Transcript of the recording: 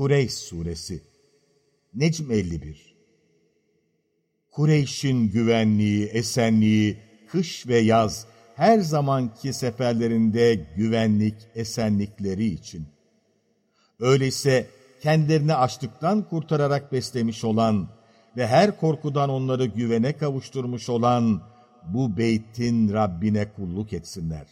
Kureyş Suresi Necm 51 Kureyş'in güvenliği, esenliği, kış ve yaz, her zamanki seferlerinde güvenlik, esenlikleri için. Öyleyse kendilerini açlıktan kurtararak beslemiş olan ve her korkudan onları güvene kavuşturmuş olan bu beytin Rabbine kulluk etsinler.